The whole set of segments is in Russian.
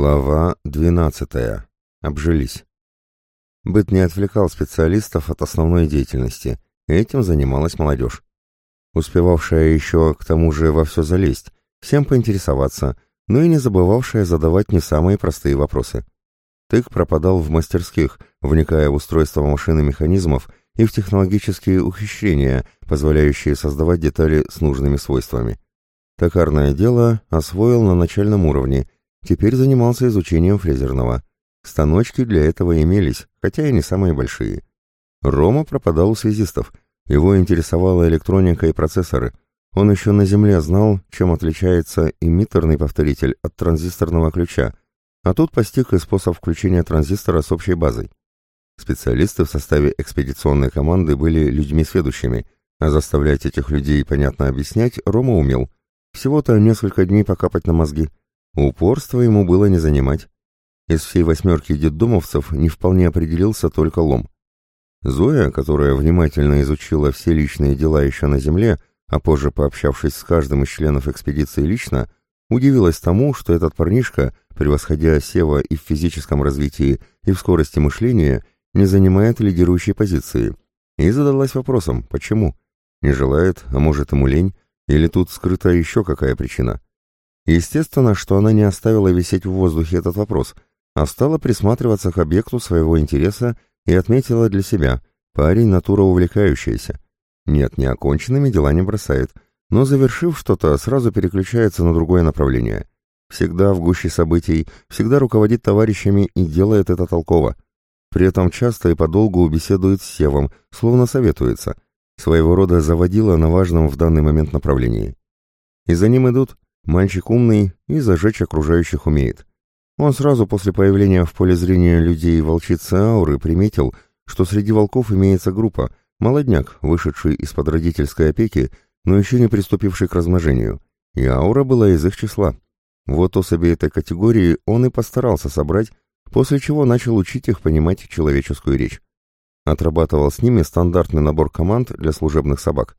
Глава 12. Обжились. Быт не отвлекал специалистов от основной деятельности. Этим занималась молодежь. Успевавшая еще к тому же во все залезть, всем поинтересоваться, но и не забывавшая задавать не самые простые вопросы. Тык пропадал в мастерских, вникая в устройство машин и механизмов и в технологические ухищрения, позволяющие создавать детали с нужными свойствами. Токарное дело освоил на начальном уровне – Теперь занимался изучением фрезерного. Станочки для этого имелись, хотя и не самые большие. Рома пропадал у связистов. Его интересовала электроника и процессоры. Он еще на Земле знал, чем отличается эмиттерный повторитель от транзисторного ключа, а тут постиг и способ включения транзистора с общей базой. Специалисты в составе экспедиционной команды были людьми сведущими, а заставлять этих людей понятно объяснять Рома умел. Всего-то несколько дней покапать на мозги. Упорство ему было не занимать. Из всей восьмерки детдомовцев не вполне определился только лом. Зоя, которая внимательно изучила все личные дела еще на земле, а позже пообщавшись с каждым из членов экспедиции лично, удивилась тому, что этот парнишка, превосходя Сева и в физическом развитии, и в скорости мышления, не занимает лидирующей позиции, и задалась вопросом, почему? Не желает, а может ему лень, или тут скрыта еще какая причина? Естественно, что она не оставила висеть в воздухе этот вопрос, а стала присматриваться к объекту своего интереса и отметила для себя «парень натура увлекающаяся». Нет, не оконченными дела не бросает, но завершив что-то, сразу переключается на другое направление. Всегда в гуще событий, всегда руководит товарищами и делает это толково. При этом часто и подолгу беседует с Севом, словно советуется. Своего рода заводила на важном в данный момент направлении. И за ним идут Мальчик умный и зажечь окружающих умеет. Он сразу после появления в поле зрения людей волчицы ауры приметил, что среди волков имеется группа, молодняк, вышедший из-под родительской опеки, но еще не приступивший к размножению, и аура была из их числа. Вот особи этой категории он и постарался собрать, после чего начал учить их понимать человеческую речь. Отрабатывал с ними стандартный набор команд для служебных собак.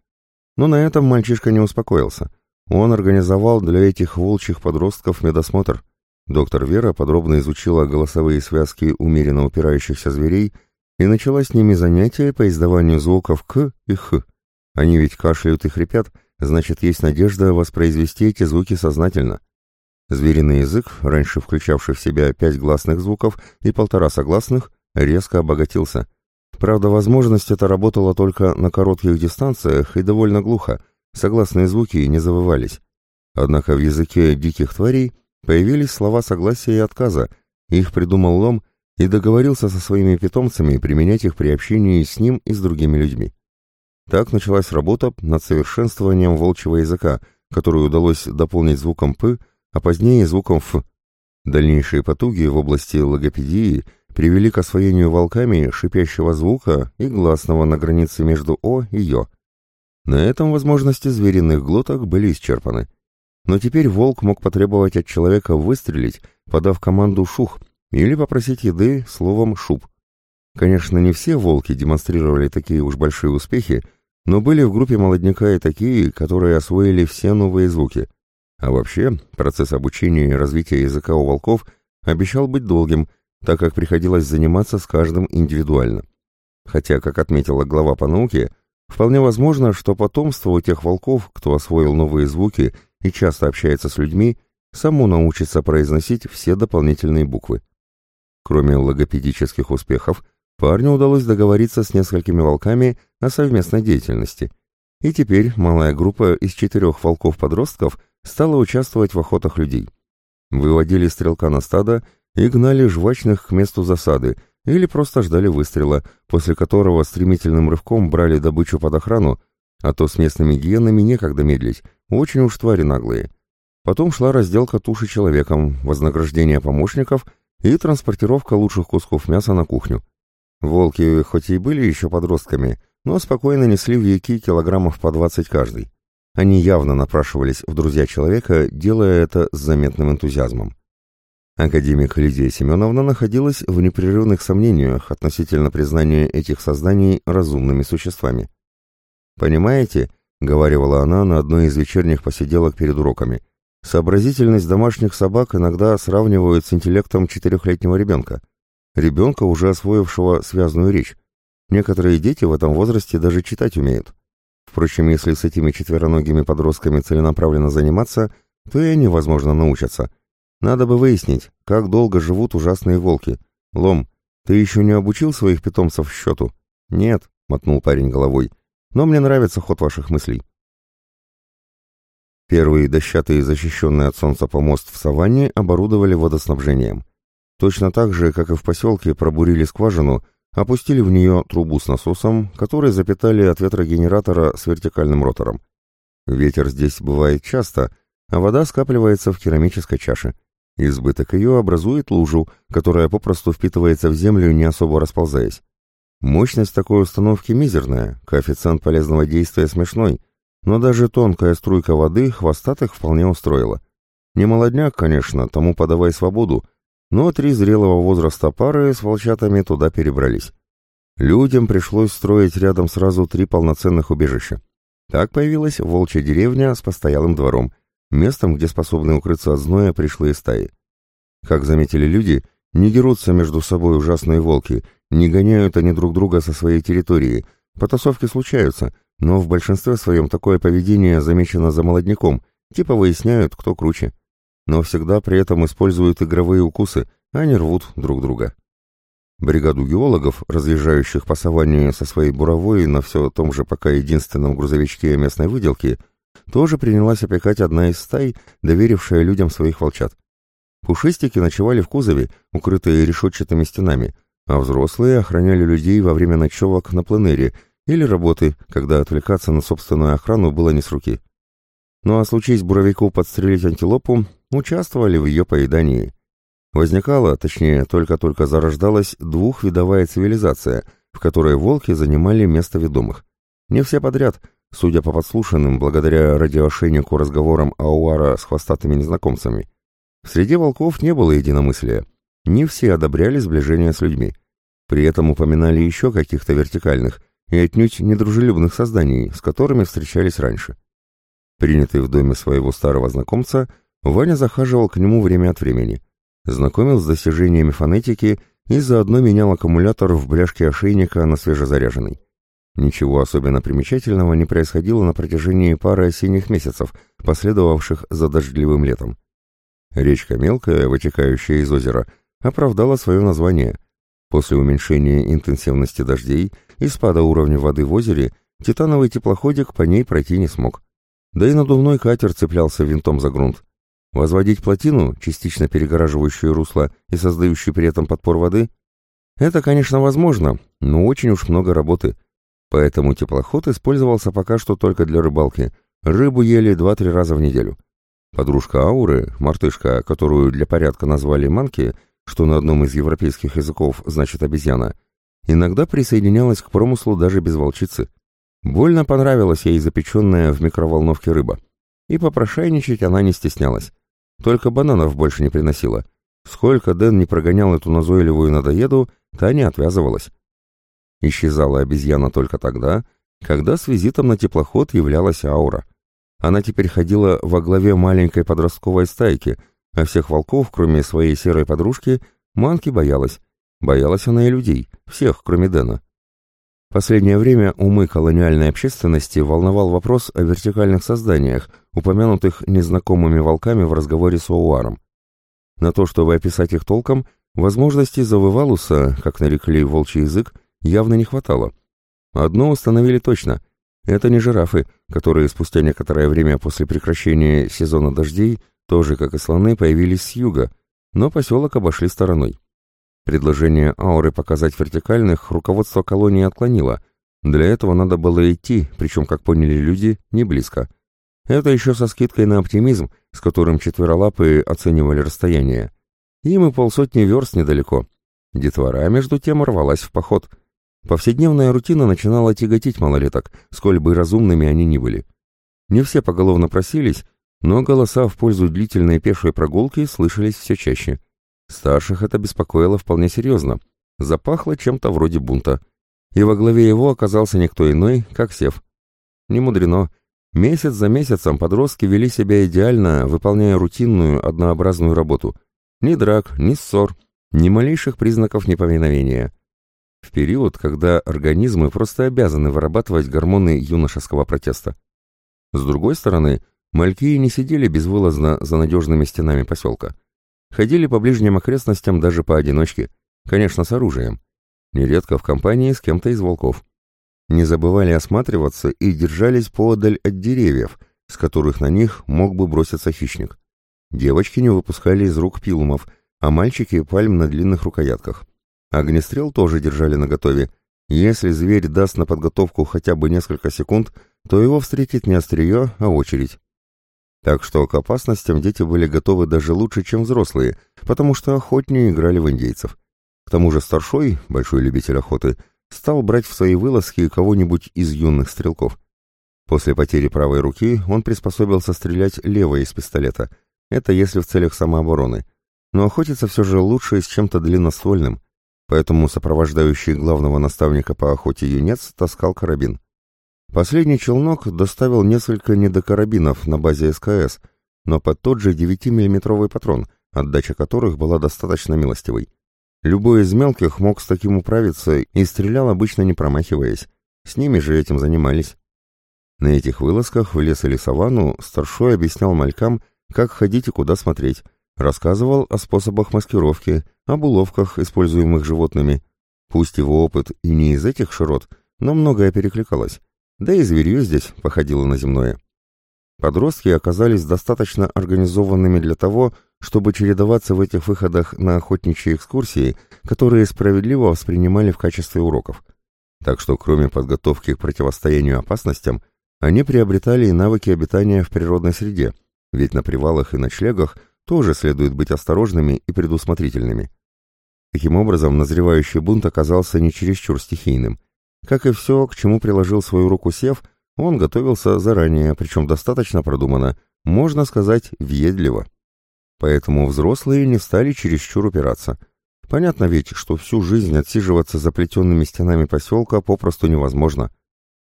Но на этом мальчишка не успокоился – он организовал для этих волчьих подростков медосмотр. Доктор Вера подробно изучила голосовые связки умеренно упирающихся зверей и начала с ними занятия по издаванию звуков «к» и «х». Они ведь кашляют и хрипят, значит, есть надежда воспроизвести эти звуки сознательно. Звериный язык, раньше включавший в себя пять гласных звуков и полтора согласных, резко обогатился. Правда, возможность эта работала только на коротких дистанциях и довольно глухо, Согласные звуки не завывались. Однако в языке диких тварей появились слова согласия и отказа, их придумал Лом и договорился со своими питомцами применять их при общении с ним и с другими людьми. Так началась работа над совершенствованием волчьего языка, которую удалось дополнить звуком «п», а позднее звуком «ф». Дальнейшие потуги в области логопедии привели к освоению волками шипящего звука и гласного на границе между «о» и «ё». На этом возможности звериных глоток были исчерпаны. Но теперь волк мог потребовать от человека выстрелить, подав команду «шух», или попросить еды словом «шуб». Конечно, не все волки демонстрировали такие уж большие успехи, но были в группе молодняка и такие, которые освоили все новые звуки. А вообще, процесс обучения и развития языка у волков обещал быть долгим, так как приходилось заниматься с каждым индивидуально. Хотя, как отметила глава по науке, Вполне возможно, что потомство у тех волков, кто освоил новые звуки и часто общается с людьми, само научится произносить все дополнительные буквы. Кроме логопедических успехов, парню удалось договориться с несколькими волками о совместной деятельности. И теперь малая группа из четырех волков-подростков стала участвовать в охотах людей. Выводили стрелка на стадо и гнали жвачных к месту засады – или просто ждали выстрела, после которого стремительным рывком брали добычу под охрану, а то с местными гиенами некогда медлить, очень уж твари наглые. Потом шла разделка туши человеком, вознаграждение помощников и транспортировка лучших кусков мяса на кухню. Волки хоть и были еще подростками, но спокойно несли в яки килограммов по 20 каждый. Они явно напрашивались в друзья человека, делая это с заметным энтузиазмом. Академик Лидия Семеновна находилась в непрерывных сомнениях относительно признания этих созданий разумными существами. «Понимаете», — говорила она на одной из вечерних посиделок перед уроками, Сообразительность домашних собак иногда сравнивают с интеллектом четырехлетнего ребенка. Ребенка, уже освоившего связную речь. Некоторые дети в этом возрасте даже читать умеют. Впрочем, если с этими четвероногими подростками целенаправленно заниматься, то и они, возможно, научатся. Надо бы выяснить, как долго живут ужасные волки. Лом, ты еще не обучил своих питомцев счету? Нет, мотнул парень головой. Но мне нравится ход ваших мыслей. Первый дощатый защищенный от солнца помост в саванне оборудовали водоснабжением. Точно так же, как и в поселке, пробурили скважину, опустили в нее трубу с насосом, который запитали от ветрогенератора с вертикальным ротором. Ветер здесь бывает часто, а вода скапливается в керамической чаше. Избыток ее образует лужу, которая попросту впитывается в землю, не особо расползаясь. Мощность такой установки мизерная, коэффициент полезного действия смешной — но даже тонкая струйка воды хвостатых вполне устроила. Не молодняк, конечно, тому подавай свободу, но три зрелого возраста пары с волчатами туда перебрались. Людям пришлось строить рядом сразу три полноценных убежища. Так появилась волчья деревня с постоялым двором, местом, где способны укрыться от зноя пришлые стаи. Как заметили люди, не дерутся между собой ужасные волки, не гоняют они друг друга со своей территории, потасовки случаются, но в большинстве своем такое поведение замечено за молодняком, типа выясняют, кто круче. Но всегда при этом используют игровые укусы, а не рвут друг друга. Бригаду геологов, разъезжающих по саванне со своей буровой на все том же пока единственном грузовичке местной выделки, тоже принялась опекать одна из стай, доверившая людям своих волчат. Пушистики ночевали в кузове, укрытые решетчатыми стенами, а взрослые охраняли людей во время ночевок на пленэре – или работы, когда отвлекаться на собственную охрану было не с руки. Ну а случись буровику подстрелить антилопу, участвовали в ее поедании. Возникала, точнее, только-только зарождалась двухвидовая цивилизация, в которой волки занимали место ведомых. Не все подряд, судя по подслушанным, благодаря радиошейнику разговорам Ауара с хвостатыми незнакомцами. Среди волков не было единомыслия. Не все одобряли сближение с людьми. При этом упоминали еще каких-то вертикальных, и отнюдь недружелюбных созданий, с которыми встречались раньше. Принятый в доме своего старого знакомца, Ваня захаживал к нему время от времени, знакомил с достижениями фонетики и заодно менял аккумулятор в бляшке ошейника на свежезаряженный. Ничего особенно примечательного не происходило на протяжении пары осенних месяцев, последовавших за дождливым летом. Речка мелкая, вытекающая из озера, оправдала свое название. После уменьшения интенсивности дождей и спада уровня воды в озере титановый теплоходик по ней пройти не смог. Да и надувной катер цеплялся винтом за грунт. Возводить плотину, частично перегораживающую русло и создающую при этом подпор воды, это, конечно, возможно, но очень уж много работы. Поэтому теплоход использовался пока что только для рыбалки. Рыбу ели два-три раза в неделю. Подружка Ауры, мартышка, которую для порядка назвали Манки, что на одном из европейских языков значит обезьяна, Иногда присоединялась к промыслу даже без волчицы. Больно понравилась ей запеченная в микроволновке рыба. И попрошайничать она не стеснялась. Только бананов больше не приносила. Сколько Дэн не прогонял эту назойливую надоеду, та не отвязывалась. Исчезала обезьяна только тогда, когда с визитом на теплоход являлась Аура. Она теперь ходила во главе маленькой подростковой стайки, а всех волков, кроме своей серой подружки, Манки боялась, Боялась она и людей, всех, кроме Дэна. Последнее время умы колониальной общественности волновал вопрос о вертикальных созданиях, упомянутых незнакомыми волками в разговоре с Оуаром. На то, чтобы описать их толком, возможностей завывалуса, как нарекли волчий язык, явно не хватало. Одно установили точно — это не жирафы, которые спустя некоторое время после прекращения сезона дождей, тоже как и слоны, появились с юга, но поселок обошли стороной. Предложение ауры показать вертикальных руководство колонии отклонило. Для этого надо было идти, причем, как поняли люди, не близко. Это еще со скидкой на оптимизм, с которым четверолапые оценивали расстояние. Им и полсотни верст недалеко. Детвора, между тем, рвалась в поход. Повседневная рутина начинала тяготить малолеток, сколь бы разумными они ни были. Не все поголовно просились, но голоса в пользу длительной пешей прогулки слышались все чаще. Старших это беспокоило вполне серьезно. Запахло чем-то вроде бунта. И во главе его оказался никто иной, как Сев. Не мудрено. Месяц за месяцем подростки вели себя идеально, выполняя рутинную, однообразную работу. Ни драк, ни ссор, ни малейших признаков неповиновения. В период, когда организмы просто обязаны вырабатывать гормоны юношеского протеста. С другой стороны, мальки не сидели безвылазно за надежными стенами поселка. Ходили по ближним окрестностям даже поодиночке, конечно, с оружием. Нередко в компании с кем-то из волков не забывали осматриваться и держались поодаль от деревьев, с которых на них мог бы броситься хищник. Девочки не выпускали из рук пилумов, а мальчики — пальм на длинных рукоятках. Огнестрел тоже держали наготове. Если зверь даст на подготовку хотя бы несколько секунд, то его встретит не острие, а очередь. Так что к опасностям дети были готовы даже лучше, чем взрослые, потому что охотнее играли в индейцев. К тому же старшой, большой любитель охоты, стал брать в свои вылазки кого-нибудь из юных стрелков. После потери правой руки он приспособился стрелять левой из пистолета. Это если в целях самообороны. Но охотиться все же лучше с чем-то длинноствольным. Поэтому сопровождающий главного наставника по охоте юнец таскал карабин. Последний челнок доставил несколько недокарабинов на базе СКС, но под тот же 9-миллиметровый патрон, отдача которых была достаточно милостивой. Любой из мелких мог с таким управиться и стрелял обычно не промахиваясь. С ними же этим занимались. На этих вылазках в лес или саванну старшой объяснял малькам, как ходить и куда смотреть, рассказывал о способах маскировки, об уловках, используемых животными. Пусть его опыт и не из этих широт, но многое перекликалось. Да и зверье здесь походило на земное. Подростки оказались достаточно организованными для того, чтобы чередоваться в этих выходах на охотничьи экскурсии, которые справедливо воспринимали в качестве уроков. Так что кроме подготовки к противостоянию опасностям, они приобретали и навыки обитания в природной среде, ведь на привалах и ночлегах тоже следует быть осторожными и предусмотрительными. Таким образом, назревающий бунт оказался не чересчур стихийным. Как и все, к чему приложил свою руку Сев, он готовился заранее, причем достаточно продуманно, можно сказать, въедливо. Поэтому взрослые не стали чересчур упираться. Понятно ведь, что всю жизнь отсиживаться за плетенными стенами поселка попросту невозможно.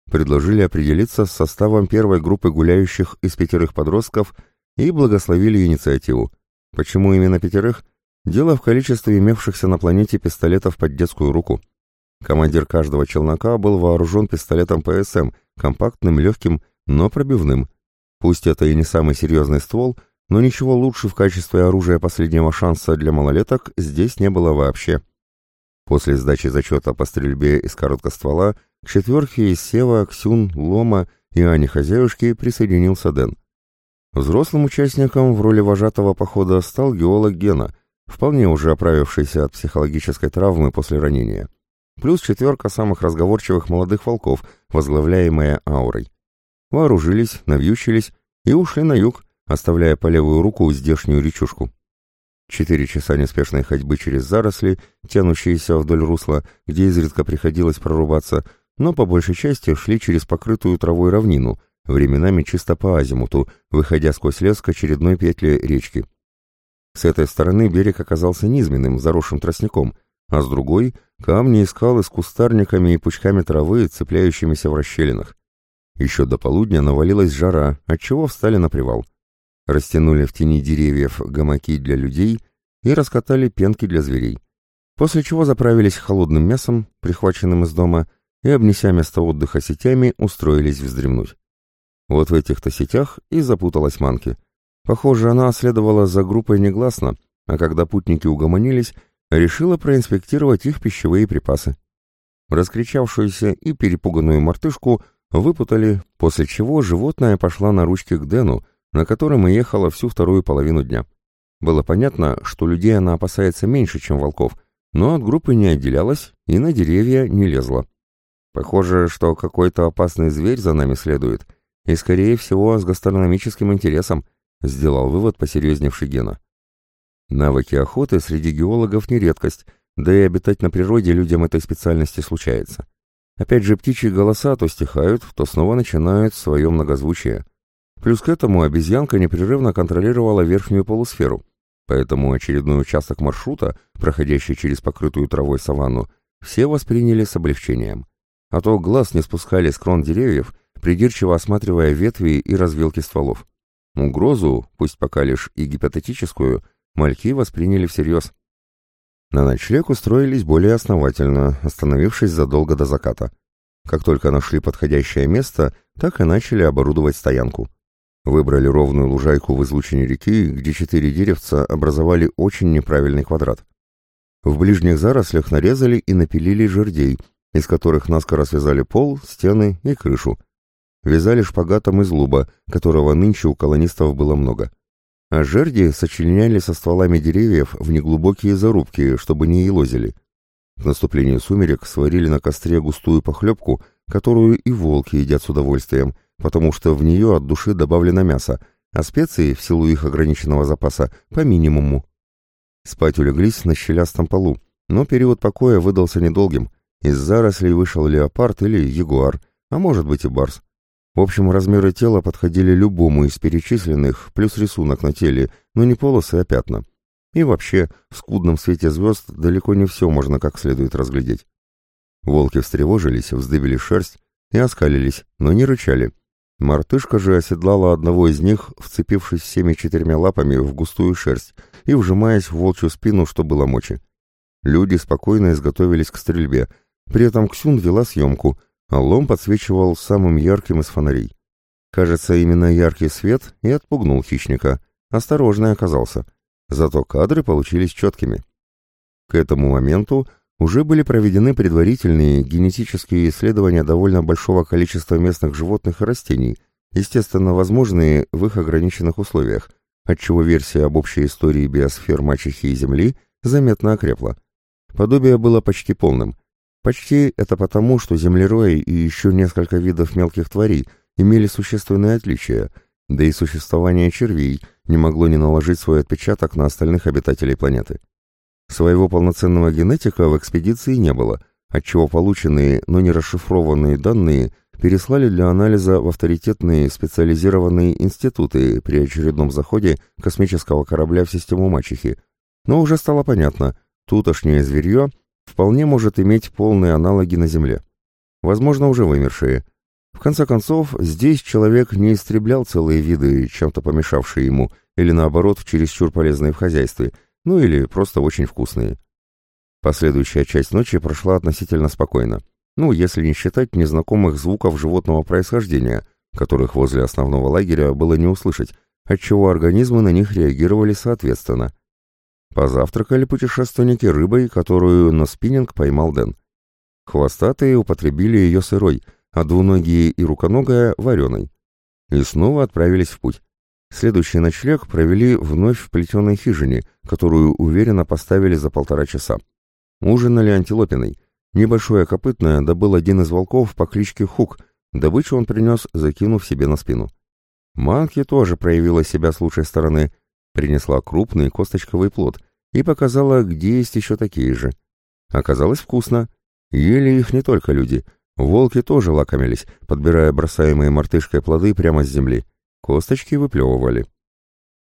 Предложили определиться с составом первой группы гуляющих из пятерых подростков и благословили инициативу. Почему именно пятерых? Дело в количестве имевшихся на планете пистолетов под детскую руку. Командир каждого челнока был вооружен пистолетом ПСМ, компактным, легким, но пробивным. Пусть это и не самый серьезный ствол – но ничего лучше в качестве оружия последнего шанса для малолеток здесь не было вообще. После сдачи зачета по стрельбе из короткоствола к четверке из Сева, Ксюн, Лома и Ани Хозяюшки присоединился Дэн. Взрослым участником в роли вожатого похода стал геолог Гена, вполне уже оправившийся от психологической травмы после ранения. Плюс четверка самых разговорчивых молодых волков, возглавляемая аурой. Вооружились, навьючились и ушли на юг, оставляя по левую руку здешнюю речушку. Четыре часа неспешной ходьбы через заросли, тянущиеся вдоль русла, где изредка приходилось прорубаться, но по большей части шли через покрытую травой равнину, временами чисто по азимуту, выходя сквозь лес к очередной петле речки. С этой стороны берег оказался низменным, заросшим тростником, а с другой — камни и скалы с кустарниками и пучками травы, цепляющимися в расщелинах. Еще до полудня навалилась жара, отчего встали на привал растянули в тени деревьев гамаки для людей и раскатали пенки для зверей. После чего заправились холодным мясом, прихваченным из дома, и, обнеся место отдыха сетями, устроились вздремнуть. Вот в этих-то сетях и запуталась Манки. Похоже, она следовала за группой негласно, а когда путники угомонились, решила проинспектировать их пищевые припасы. Раскричавшуюся и перепуганную мартышку выпутали, после чего животное пошло на ручки к Дэну, на котором и ехала всю вторую половину дня. Было понятно, что людей она опасается меньше, чем волков, но от группы не отделялась и на деревья не лезла. Похоже, что какой-то опасный зверь за нами следует, и, скорее всего, с гастрономическим интересом, сделал вывод посерьезневший Гена. Навыки охоты среди геологов не редкость, да и обитать на природе людям этой специальности случается. Опять же, птичьи голоса то стихают, то снова начинают свое многозвучие. Плюс к этому обезьянка непрерывно контролировала верхнюю полусферу, поэтому очередной участок маршрута, проходящий через покрытую травой саванну, все восприняли с облегчением. А то глаз не спускали с крон деревьев, придирчиво осматривая ветви и развилки стволов. Угрозу, пусть пока лишь и гипотетическую, мальки восприняли всерьез. На ночлег устроились более основательно, остановившись задолго до заката. Как только нашли подходящее место, так и начали оборудовать стоянку. Выбрали ровную лужайку в излучине реки, где четыре деревца образовали очень неправильный квадрат. В ближних зарослях нарезали и напилили жердей, из которых наскоро связали пол, стены и крышу. Вязали шпагатом из луба, которого нынче у колонистов было много. А жерди сочленяли со стволами деревьев в неглубокие зарубки, чтобы не елозили. К наступлению сумерек сварили на костре густую похлебку, которую и волки едят с удовольствием, потому что в нее от души добавлено мясо, а специи, в силу их ограниченного запаса, по минимуму. Спать улеглись на щелястом полу, но период покоя выдался недолгим. Из зарослей вышел леопард или ягуар, а может быть и барс. В общем, размеры тела подходили любому из перечисленных, плюс рисунок на теле, но не полосы, а пятна. И вообще, в скудном свете звезд далеко не все можно как следует разглядеть. Волки встревожились, вздыбили шерсть и оскалились, но не рычали. Мартышка же оседлала одного из них, вцепившись всеми четырьмя лапами в густую шерсть и вжимаясь в волчью спину, что было мочи. Люди спокойно изготовились к стрельбе, при этом Ксюн вела съемку, лом подсвечивал самым ярким из фонарей. Кажется, именно яркий свет и отпугнул хищника. Осторожный оказался. Зато кадры получились четкими. К этому моменту уже были проведены предварительные генетические исследования довольно большого количества местных животных и растений, естественно, возможные в их ограниченных условиях, отчего версия об общей истории биосфер мачехи и Земли заметно окрепла. Подобие было почти полным. Почти это потому, что землерои и еще несколько видов мелких тварей имели существенные отличия, да и существование червей не могло не наложить свой отпечаток на остальных обитателей планеты. Своего полноценного генетика в экспедиции не было, отчего полученные, но не расшифрованные данные переслали для анализа в авторитетные специализированные институты при очередном заходе космического корабля в систему Мачехи. Но уже стало понятно, тутошнее зверье вполне может иметь полные аналоги на Земле. Возможно, уже вымершие. В конце концов, здесь человек не истреблял целые виды, чем-то помешавшие ему, или наоборот, чересчур полезные в хозяйстве – ну или просто очень вкусные. Последующая часть ночи прошла относительно спокойно, ну, если не считать незнакомых звуков животного происхождения, которых возле основного лагеря было не услышать, отчего организмы на них реагировали соответственно. Позавтракали путешественники рыбой, которую на спиннинг поймал Дэн. Хвостатые употребили ее сырой, а двуногие и руконогая — вареной. И снова отправились в путь. Следующий ночлег провели вновь в плетеной хижине, которую уверенно поставили за полтора часа. Ужинали антилопиной. Небольшое копытное добыл один из волков по кличке Хук. Добычу он принес, закинув себе на спину. Манки тоже проявила себя с лучшей стороны. Принесла крупный косточковый плод и показала, где есть еще такие же. Оказалось вкусно. Ели их не только люди. Волки тоже лакомились, подбирая бросаемые мартышкой плоды прямо с земли. Косточки выплевывали.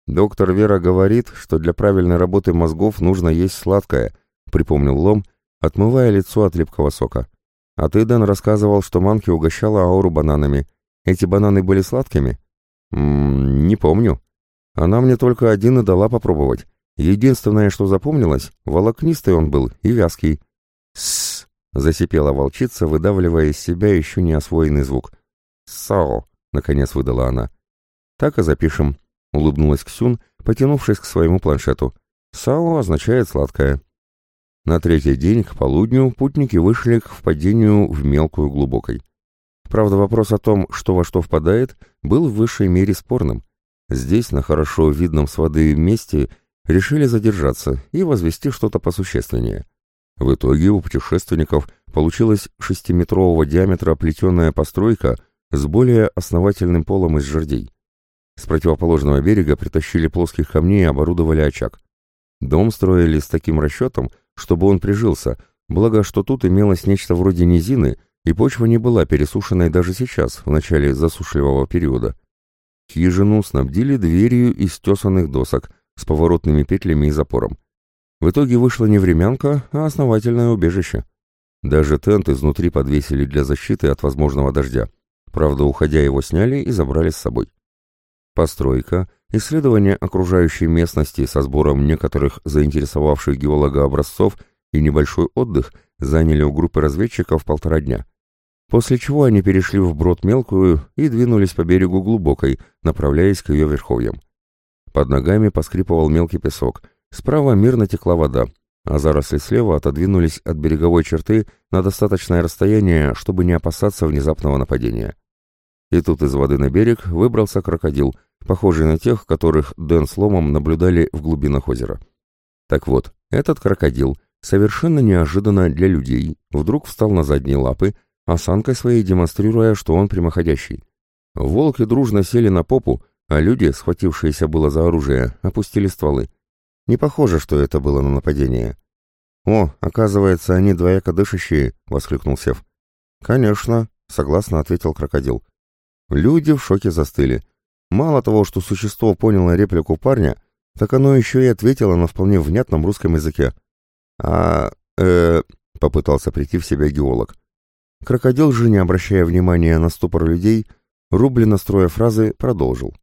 «Доктор Вера говорит, что для правильной работы мозгов нужно есть сладкое», — припомнил Лом, отмывая лицо от липкого сока. «А ты, Дэн, рассказывал, что Манки угощала Ауру бананами. Эти бананы были сладкими?» «Ммм, не помню. Она мне только один и дала попробовать. Единственное, что запомнилось, волокнистый он был и вязкий». «Сссс!» — засипела волчица, выдавливая из себя еще не освоенный звук. «Сао!» — наконец выдала она. «Так и запишем», — улыбнулась Ксюн, потянувшись к своему планшету. «Сао означает сладкое». На третий день, к полудню, путники вышли к впадению в мелкую глубокой. Правда, вопрос о том, что во что впадает, был в высшей мере спорным. Здесь, на хорошо видном с воды месте, решили задержаться и возвести что-то посущественнее. В итоге у путешественников получилась шестиметрового диаметра плетеная постройка с более основательным полом из жердей. С противоположного берега притащили плоских камней и оборудовали очаг. Дом строили с таким расчетом, чтобы он прижился, благо что тут имелось нечто вроде низины, и почва не была пересушенной даже сейчас, в начале засушливого периода. Хижину снабдили дверью из тесанных досок с поворотными петлями и запором. В итоге вышла не времянка, а основательное убежище. Даже тент изнутри подвесили для защиты от возможного дождя. Правда, уходя его сняли и забрали с собой. Постройка, исследование окружающей местности со сбором некоторых заинтересовавших геолога образцов и небольшой отдых заняли у группы разведчиков полтора дня. После чего они перешли в брод мелкую и двинулись по берегу глубокой, направляясь к ее верховьям. Под ногами поскрипывал мелкий песок, справа мирно текла вода, а заросли слева отодвинулись от береговой черты на достаточное расстояние, чтобы не опасаться внезапного нападения. И тут из воды на берег выбрался крокодил, похожий на тех, которых Дэн с Ломом наблюдали в глубинах озера. Так вот, этот крокодил, совершенно неожиданно для людей, вдруг встал на задние лапы, осанкой своей демонстрируя, что он прямоходящий. Волки дружно сели на попу, а люди, схватившиеся было за оружие, опустили стволы. Не похоже, что это было на нападение. «О, оказывается, они двояко дышащие!» — воскликнул Сев. «Конечно», — согласно ответил крокодил. Люди в шоке застыли. Мало того, что существо поняло реплику парня, так оно еще и ответило на вполне внятном русском языке. «А... э...» — попытался прийти в себя геолог. Крокодил же, не обращая внимания на ступор людей, рублено строя фразы, продолжил.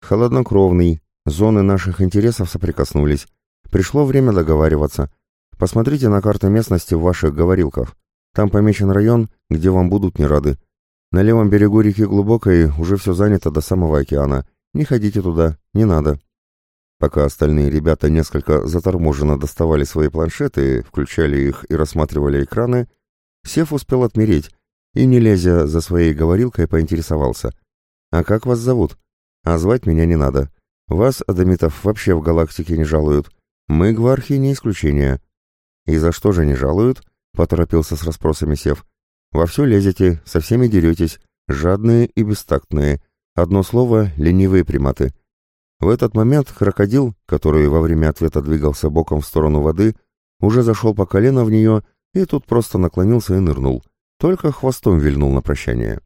«Холоднокровный. Зоны наших интересов соприкоснулись. Пришло время договариваться. Посмотрите на карту местности в ваших говорилках. Там помечен район, где вам будут не рады. На левом берегу реки Глубокой уже все занято до самого океана. Не ходите туда, не надо. Пока остальные ребята несколько заторможенно доставали свои планшеты, включали их и рассматривали экраны, Сев успел отмереть и, не лезя за своей говорилкой, поинтересовался. «А как вас зовут? А звать меня не надо. Вас, адамитов, вообще в галактике не жалуют. Мы, гвархи, не исключение». «И за что же не жалуют?» — поторопился с расспросами Сев. Во все лезете, со всеми деретесь, жадные и бестактные. Одно слово — ленивые приматы. В этот момент крокодил, который во время ответа двигался боком в сторону воды, уже зашел по колено в нее и тут просто наклонился и нырнул. Только хвостом вильнул на прощание.